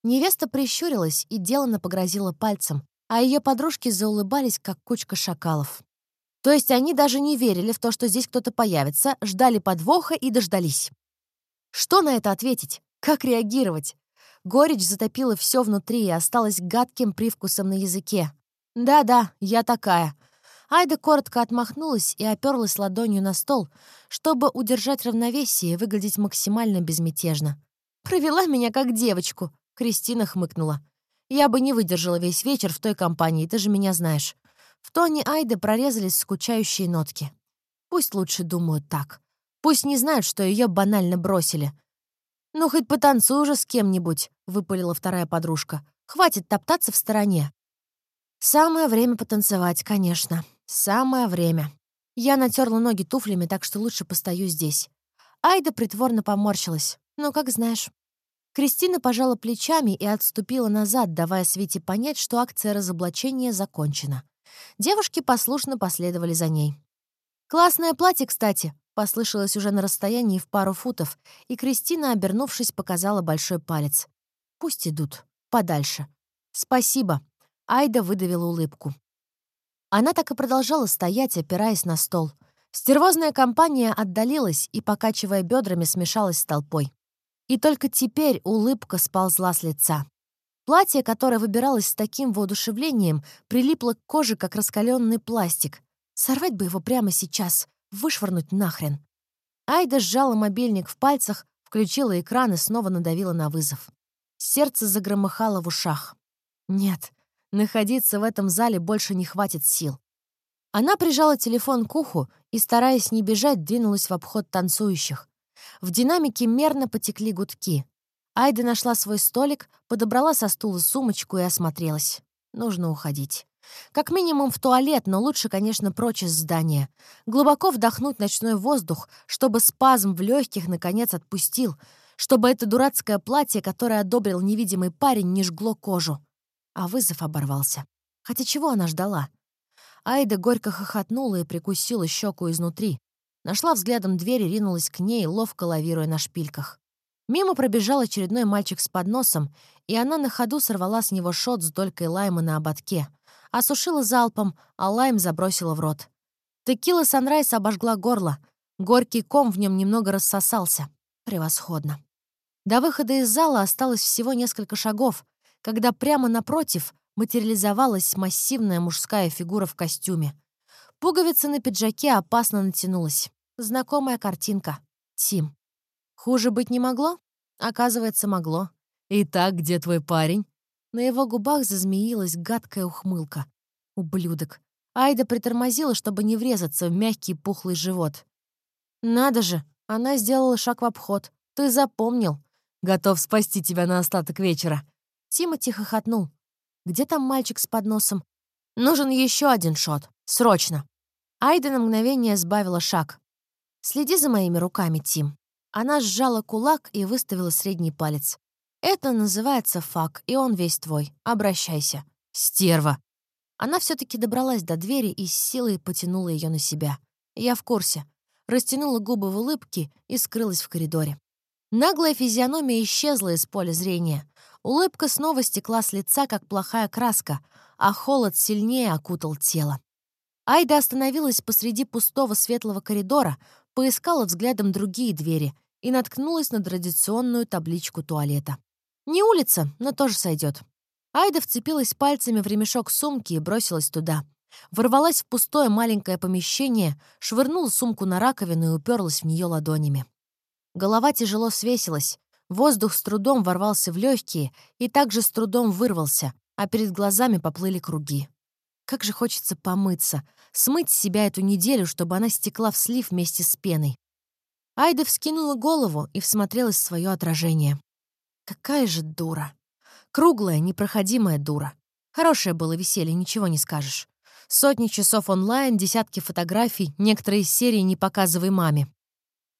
Невеста прищурилась и деланно погрозила пальцем а ее подружки заулыбались, как кучка шакалов. То есть они даже не верили в то, что здесь кто-то появится, ждали подвоха и дождались. Что на это ответить? Как реагировать? Горечь затопила все внутри и осталась гадким привкусом на языке. «Да-да, я такая». Айда коротко отмахнулась и оперлась ладонью на стол, чтобы удержать равновесие и выглядеть максимально безмятежно. «Провела меня как девочку», — Кристина хмыкнула. Я бы не выдержала весь вечер в той компании, ты же меня знаешь. В тоне Айды прорезались скучающие нотки. Пусть лучше думают так. Пусть не знают, что ее банально бросили. «Ну, хоть потанцуй уже с кем-нибудь», — выпалила вторая подружка. «Хватит топтаться в стороне». «Самое время потанцевать, конечно. Самое время». Я натерла ноги туфлями, так что лучше постою здесь. Айда притворно поморщилась. «Ну, как знаешь». Кристина пожала плечами и отступила назад, давая Свете понять, что акция разоблачения закончена. Девушки послушно последовали за ней. «Классное платье, кстати», — послышалось уже на расстоянии в пару футов, и Кристина, обернувшись, показала большой палец. «Пусть идут. Подальше». «Спасибо», — Айда выдавила улыбку. Она так и продолжала стоять, опираясь на стол. Стервозная компания отдалилась и, покачивая бедрами, смешалась с толпой. И только теперь улыбка сползла с лица. Платье, которое выбиралось с таким воодушевлением, прилипло к коже, как раскаленный пластик. Сорвать бы его прямо сейчас, вышвырнуть нахрен. Айда сжала мобильник в пальцах, включила экран и снова надавила на вызов. Сердце загромыхало в ушах. Нет, находиться в этом зале больше не хватит сил. Она прижала телефон к уху и, стараясь не бежать, двинулась в обход танцующих. В динамике мерно потекли гудки. Айда нашла свой столик, подобрала со стула сумочку и осмотрелась. Нужно уходить. Как минимум в туалет, но лучше, конечно, прочь из здания. Глубоко вдохнуть ночной воздух, чтобы спазм в легких наконец отпустил, чтобы это дурацкое платье, которое одобрил невидимый парень, не жгло кожу. А вызов оборвался. Хотя чего она ждала? Айда горько хохотнула и прикусила щеку изнутри. Нашла взглядом дверь и ринулась к ней, ловко лавируя на шпильках. Мимо пробежал очередной мальчик с подносом, и она на ходу сорвала с него шот с долькой лайма на ободке. Осушила залпом, а лайм забросила в рот. Текила Санрайс обожгла горло. Горький ком в нем немного рассосался. Превосходно. До выхода из зала осталось всего несколько шагов, когда прямо напротив материализовалась массивная мужская фигура в костюме. Пуговица на пиджаке опасно натянулась. Знакомая картинка. Тим. Хуже быть не могло? Оказывается, могло. «Итак, где твой парень?» На его губах зазмеилась гадкая ухмылка. Ублюдок. Айда притормозила, чтобы не врезаться в мягкий пухлый живот. «Надо же!» Она сделала шаг в обход. «Ты запомнил!» «Готов спасти тебя на остаток вечера!» Тима тихо хохотнул. «Где там мальчик с подносом?» «Нужен еще один шот. Срочно!» Айда на мгновение сбавила шаг. «Следи за моими руками, Тим». Она сжала кулак и выставила средний палец. «Это называется фак, и он весь твой. Обращайся». «Стерва!» Она все таки добралась до двери и с силой потянула ее на себя. Я в курсе. Растянула губы в улыбке и скрылась в коридоре. Наглая физиономия исчезла из поля зрения. Улыбка снова стекла с лица, как плохая краска, а холод сильнее окутал тело. Айда остановилась посреди пустого светлого коридора, поискала взглядом другие двери и наткнулась на традиционную табличку туалета. Не улица, но тоже сойдет. Айда вцепилась пальцами в ремешок сумки и бросилась туда. Ворвалась в пустое маленькое помещение, швырнула сумку на раковину и уперлась в нее ладонями. Голова тяжело свесилась, воздух с трудом ворвался в легкие и также с трудом вырвался, а перед глазами поплыли круги. Как же хочется помыться, смыть с себя эту неделю, чтобы она стекла в слив вместе с пеной. Айда вскинула голову и всмотрелась в свое отражение. Какая же дура. Круглая, непроходимая дура. Хорошее было веселье, ничего не скажешь. Сотни часов онлайн, десятки фотографий, некоторые серии «Не показывай маме».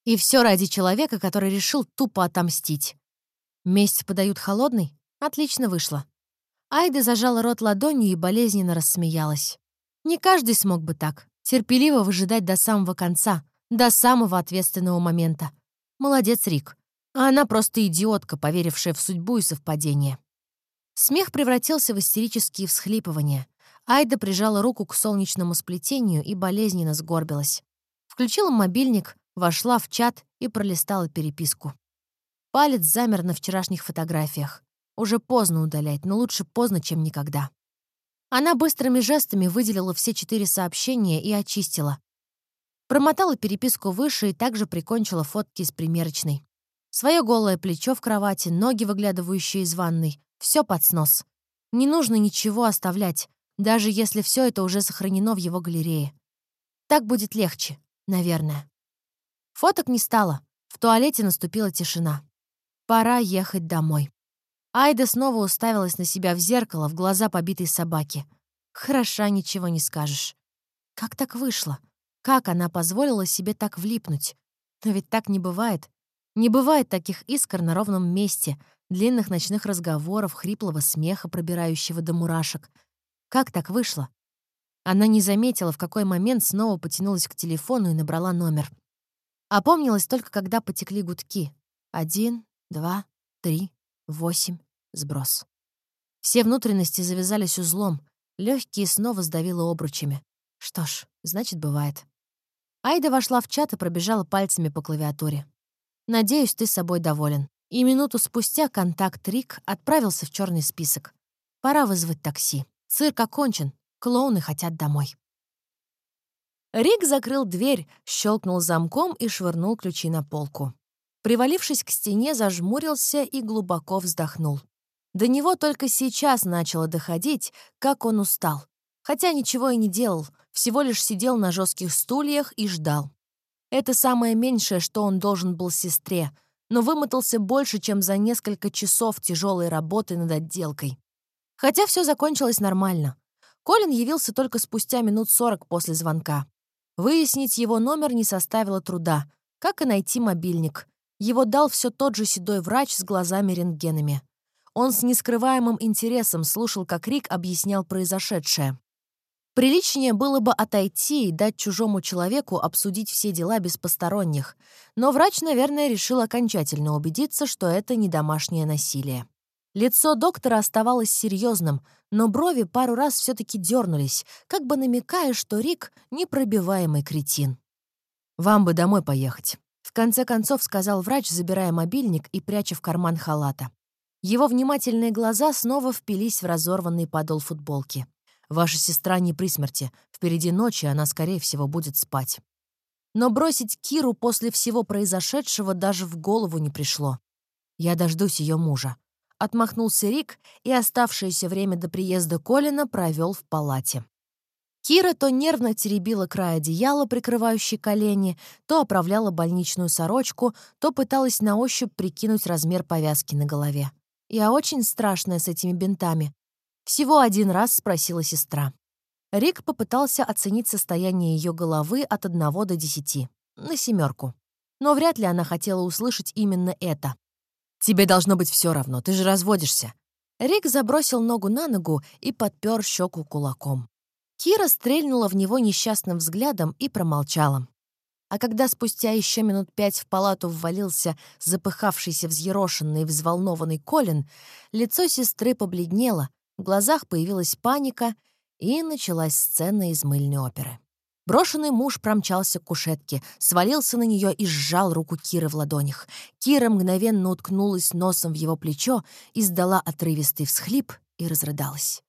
И все ради человека, который решил тупо отомстить. Месть подают холодный? Отлично вышло. Айда зажала рот ладонью и болезненно рассмеялась. Не каждый смог бы так, терпеливо выжидать до самого конца, до самого ответственного момента. Молодец, Рик. А она просто идиотка, поверившая в судьбу и совпадение. Смех превратился в истерические всхлипывания. Айда прижала руку к солнечному сплетению и болезненно сгорбилась. Включила мобильник, вошла в чат и пролистала переписку. Палец замер на вчерашних фотографиях. Уже поздно удалять, но лучше поздно, чем никогда. Она быстрыми жестами выделила все четыре сообщения и очистила. Промотала переписку выше и также прикончила фотки из примерочной. Своё голое плечо в кровати, ноги, выглядывающие из ванной. Все под снос. Не нужно ничего оставлять, даже если все это уже сохранено в его галерее. Так будет легче, наверное. Фоток не стало. В туалете наступила тишина. Пора ехать домой. Айда снова уставилась на себя в зеркало, в глаза побитой собаки. Хороша, ничего не скажешь. Как так вышло? Как она позволила себе так влипнуть? Но ведь так не бывает. Не бывает таких искр на ровном месте, длинных ночных разговоров, хриплого смеха, пробирающего до мурашек. Как так вышло? Она не заметила, в какой момент снова потянулась к телефону и набрала номер. Опомнилась только, когда потекли гудки. Один, два, три, восемь, сброс. Все внутренности завязались узлом, легкие снова сдавило обручами. Что ж, значит, бывает. Айда вошла в чат и пробежала пальцами по клавиатуре. «Надеюсь, ты собой доволен». И минуту спустя контакт Рик отправился в черный список. Пора вызвать такси. Цирк окончен, клоуны хотят домой. Рик закрыл дверь, щелкнул замком и швырнул ключи на полку. Привалившись к стене, зажмурился и глубоко вздохнул. До него только сейчас начало доходить, как он устал. Хотя ничего и не делал, всего лишь сидел на жестких стульях и ждал. Это самое меньшее, что он должен был сестре, но вымотался больше, чем за несколько часов тяжелой работы над отделкой. Хотя все закончилось нормально. Колин явился только спустя минут сорок после звонка. Выяснить его номер не составило труда, как и найти мобильник. Его дал все тот же седой врач с глазами-рентгенами. Он с нескрываемым интересом слушал, как Рик объяснял произошедшее. Приличнее было бы отойти и дать чужому человеку обсудить все дела без посторонних, но врач, наверное, решил окончательно убедиться, что это не домашнее насилие. Лицо доктора оставалось серьезным, но брови пару раз все таки дернулись, как бы намекая, что Рик — непробиваемый кретин. «Вам бы домой поехать», — в конце концов сказал врач, забирая мобильник и пряча в карман халата. Его внимательные глаза снова впились в разорванный подол футболки. «Ваша сестра не при смерти. Впереди ночи она, скорее всего, будет спать». Но бросить Киру после всего произошедшего даже в голову не пришло. «Я дождусь ее мужа». Отмахнулся Рик и оставшееся время до приезда Колина провел в палате. Кира то нервно теребила край одеяла, прикрывающий колени, то оправляла больничную сорочку, то пыталась на ощупь прикинуть размер повязки на голове. Я очень страшная с этими бинтами. Всего один раз спросила сестра. Рик попытался оценить состояние ее головы от одного до десяти. На семерку. Но вряд ли она хотела услышать именно это. «Тебе должно быть все равно, ты же разводишься». Рик забросил ногу на ногу и подпер щеку кулаком. Кира стрельнула в него несчастным взглядом и промолчала. А когда спустя еще минут пять в палату ввалился запыхавшийся, взъерошенный и взволнованный Колин, лицо сестры побледнело, в глазах появилась паника, и началась сцена из мыльной оперы. Брошенный муж промчался к кушетке, свалился на нее и сжал руку Киры в ладонях. Кира мгновенно уткнулась носом в его плечо, издала отрывистый всхлип и разрыдалась.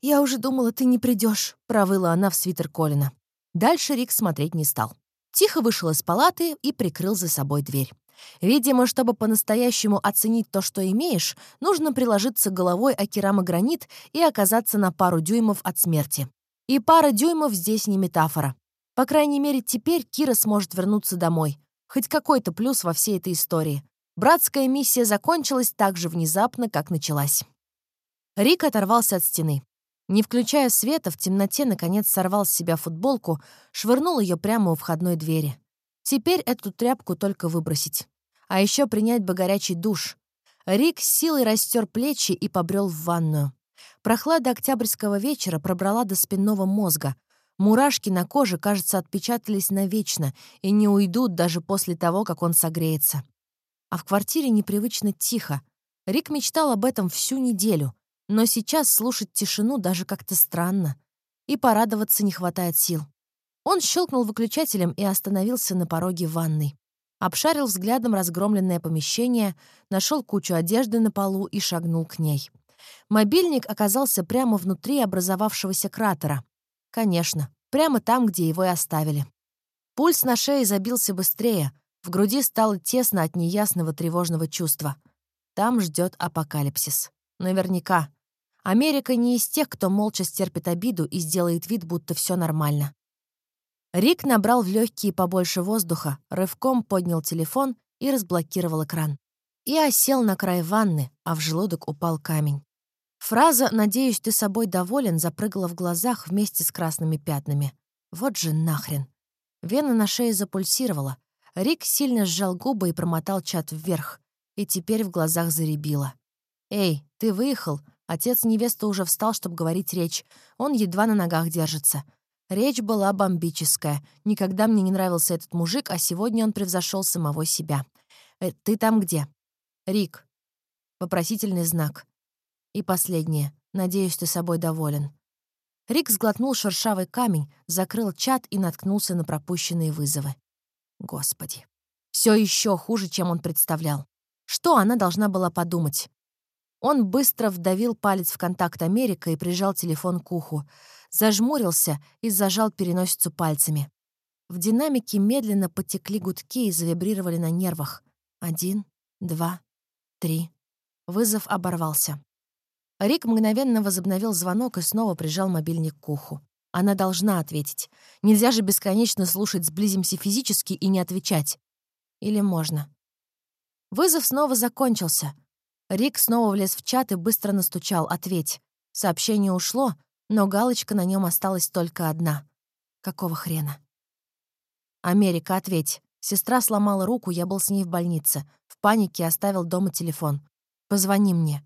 «Я уже думала, ты не придешь, провыла она в свитер Колина. Дальше Рик смотреть не стал тихо вышел из палаты и прикрыл за собой дверь. Видимо, чтобы по-настоящему оценить то, что имеешь, нужно приложиться головой о керамогранит и оказаться на пару дюймов от смерти. И пара дюймов здесь не метафора. По крайней мере, теперь Кира сможет вернуться домой. Хоть какой-то плюс во всей этой истории. Братская миссия закончилась так же внезапно, как началась. Рик оторвался от стены. Не включая света, в темноте, наконец, сорвал с себя футболку, швырнул ее прямо у входной двери. Теперь эту тряпку только выбросить. А еще принять бы горячий душ. Рик с силой растер плечи и побрел в ванную. Прохлада октябрьского вечера пробрала до спинного мозга. Мурашки на коже, кажется, отпечатались навечно и не уйдут даже после того, как он согреется. А в квартире непривычно тихо. Рик мечтал об этом всю неделю — но сейчас слушать тишину даже как-то странно. И порадоваться не хватает сил. Он щелкнул выключателем и остановился на пороге ванной. Обшарил взглядом разгромленное помещение, нашел кучу одежды на полу и шагнул к ней. Мобильник оказался прямо внутри образовавшегося кратера. Конечно, прямо там, где его и оставили. Пульс на шее забился быстрее, в груди стало тесно от неясного тревожного чувства. Там ждет апокалипсис. Наверняка. Америка не из тех, кто молча стерпит обиду и сделает вид, будто все нормально. Рик набрал в легкие побольше воздуха, рывком поднял телефон и разблокировал экран. И осел на край ванны, а в желудок упал камень. Фраза «Надеюсь, ты собой доволен» запрыгала в глазах вместе с красными пятнами. Вот же нахрен. Вена на шее запульсировала. Рик сильно сжал губы и промотал чат вверх. и теперь в глазах заребило. «Эй, ты выехал?» Отец невесты уже встал, чтобы говорить речь. Он едва на ногах держится. Речь была бомбическая. Никогда мне не нравился этот мужик, а сегодня он превзошел самого себя. «Э, «Ты там где?» «Рик». Вопросительный знак. И последнее. «Надеюсь, ты собой доволен». Рик сглотнул шершавый камень, закрыл чат и наткнулся на пропущенные вызовы. Господи. Все еще хуже, чем он представлял. Что она должна была подумать? Он быстро вдавил палец в контакт Америка и прижал телефон к уху. Зажмурился и зажал переносицу пальцами. В динамике медленно потекли гудки и завибрировали на нервах. Один, два, три. Вызов оборвался. Рик мгновенно возобновил звонок и снова прижал мобильник к уху. Она должна ответить. Нельзя же бесконечно слушать «сблизимся физически» и не отвечать. Или можно? Вызов снова закончился — Рик снова влез в чат и быстро настучал «Ответь». Сообщение ушло, но галочка на нем осталась только одна. Какого хрена? «Америка, ответь. Сестра сломала руку, я был с ней в больнице. В панике оставил дома телефон. Позвони мне».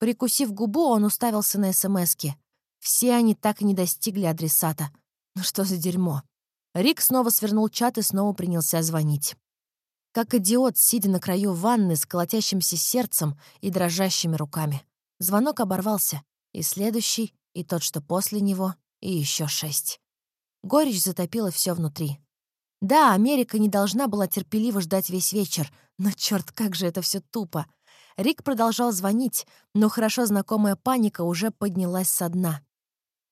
Прикусив губу, он уставился на СМСки. Все они так и не достигли адресата. Ну что за дерьмо? Рик снова свернул чат и снова принялся звонить. Как идиот, сидя на краю ванны с колотящимся сердцем и дрожащими руками. Звонок оборвался. И следующий, и тот, что после него, и еще шесть. Горечь затопила все внутри. Да, Америка не должна была терпеливо ждать весь вечер, но черт, как же это все тупо. Рик продолжал звонить, но хорошо знакомая паника уже поднялась со дна.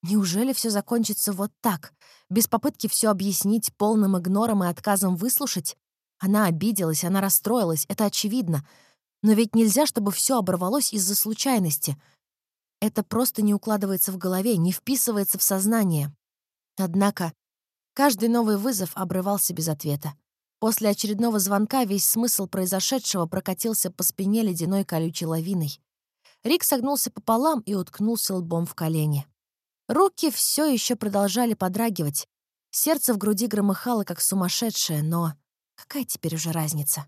Неужели все закончится вот так, без попытки все объяснить полным игнором и отказом выслушать? Она обиделась, она расстроилась, это очевидно. Но ведь нельзя, чтобы все оборвалось из-за случайности. Это просто не укладывается в голове, не вписывается в сознание. Однако каждый новый вызов обрывался без ответа. После очередного звонка весь смысл произошедшего прокатился по спине ледяной колючей лавиной. Рик согнулся пополам и уткнулся лбом в колени. Руки все еще продолжали подрагивать. Сердце в груди громыхало, как сумасшедшее, но Какая теперь уже разница?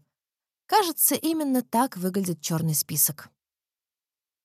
Кажется, именно так выглядит черный список.